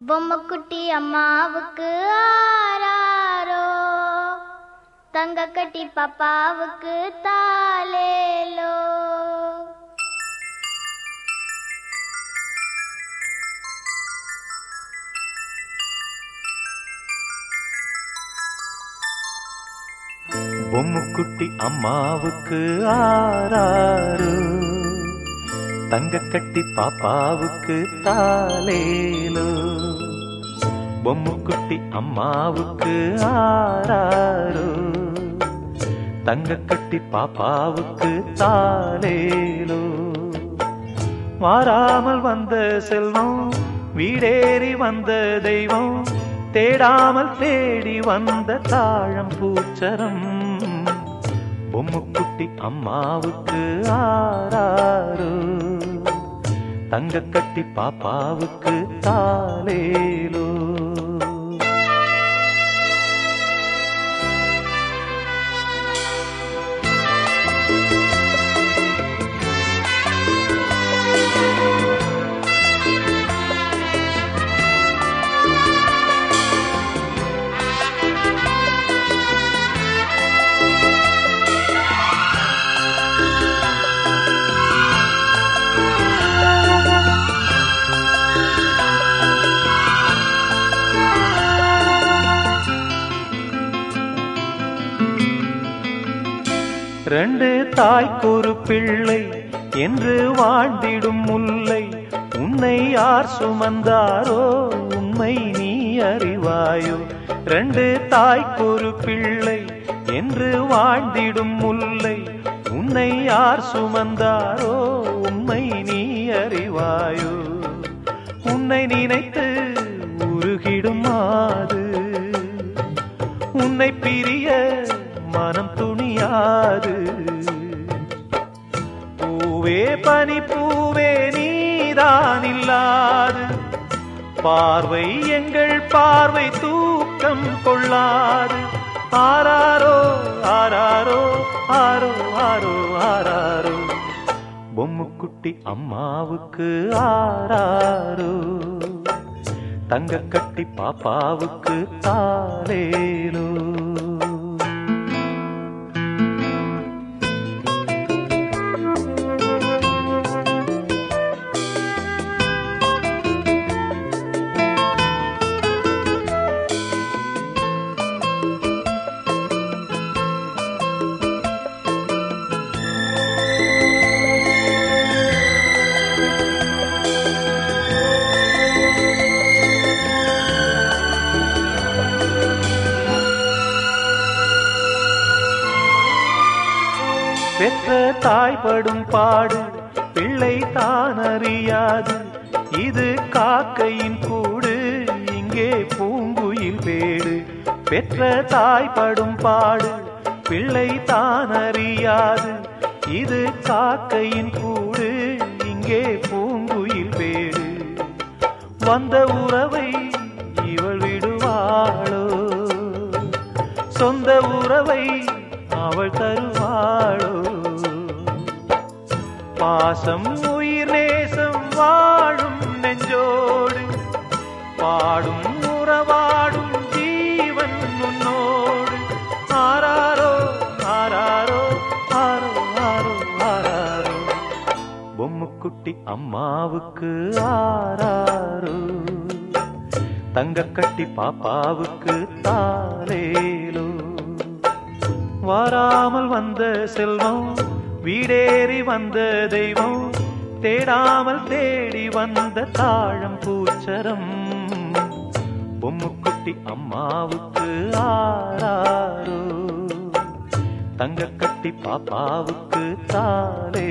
பொம்மைக்குட்டி அம்மாவுக்கு ஆராரோ தங்க கட்டி பாப்பாவுக்கு தாலேலோ பொம்முக்குட்டி அம்மாவுக்கு ஆராரோ தங்கக்கட்டி பாப்பாவுக்கு தாலேலோ பொம்முக்குட்டி அம்மாவுக்கு ஆராரு தங்கக்கட்டி பாப்பாவுக்கு தாலேலோ மாறாமல் வந்த செல்வம் வீடேறி வந்த தெய்வம் தேடாமல் தேடி வந்த தாழம் பூச்சரம். பொம்முக்குட்டி அம்மாவுக்கு ஆராரு தங்கக்கட்டி பாப்பாவுக்கு தாலேலோ ரெண்டு தாய்க்கொரு பிள்ளை என்று வாழ்ந்திடும் முல்லை. உன்னை யார் சுமந்தாரோ உண்மை நீ அறிவாயோ. ரெண்டு தாய்க்கொரு பிள்ளை என்று வாழ்ந்திடும் முல்லை. உன்னை யார் சுமந்தாரோ உண்மை நீ அறிவாயோ. உன்னை நினைத்து உருகிடும் மாது உன்னை பிரிய மனம் யாரு பூவே பனி பூவே நீதான் இல்லாது. பார்வை எங்கள் பார்வை தூக்கம் கொள்ளாது. ஆராரோ ஆராரோ ஆரோ ஆரோ ஆராரோ. பொம்முக்குட்டி அம்மாவுக்கு ஆராரோ. தங்க கட்டி பாப்பாவுக்கு தாலேலோ பெற்ற தாய்படும் பாடு பிள்ளை தான் அறியாது. இது காக்கையின் கூடு இங்கே பூங்குயில் பேடு. பெற்ற தாய்படும் பாடு பிள்ளை தான் அறியாது. இது காக்கையின் கூடு இங்கே பூங்குயில் பேடு. வந்த உறவை இவள் விடுவாளோ? சொந்த உறவை அவள் தருவாளோ? பாசம் உயிர் நேசம் வாழும் நெஞ்சோடு. பாடும் உறவாடும் ஜீவன் உன்னோடு. ஆராரோ ஆராரோ ஆரோ ஆரோ ஆராரோ. பொம்முக்குட்டி அம்மாவுக்கு ஆராரோ. தங்கக்கட்டி பாப்பாவுக்கு தாலேலோ வாராமல் வந்த செல்வம் வீடேறி வந்த தெய்வம் தேடாமல் தேடி வந்த தாழம் பூச்சரம். பொம்முக்குட்டி அம்மாவுக்கு ஆராரோ தங்கக்கட்டி பாப்பாவுக்கு தாலே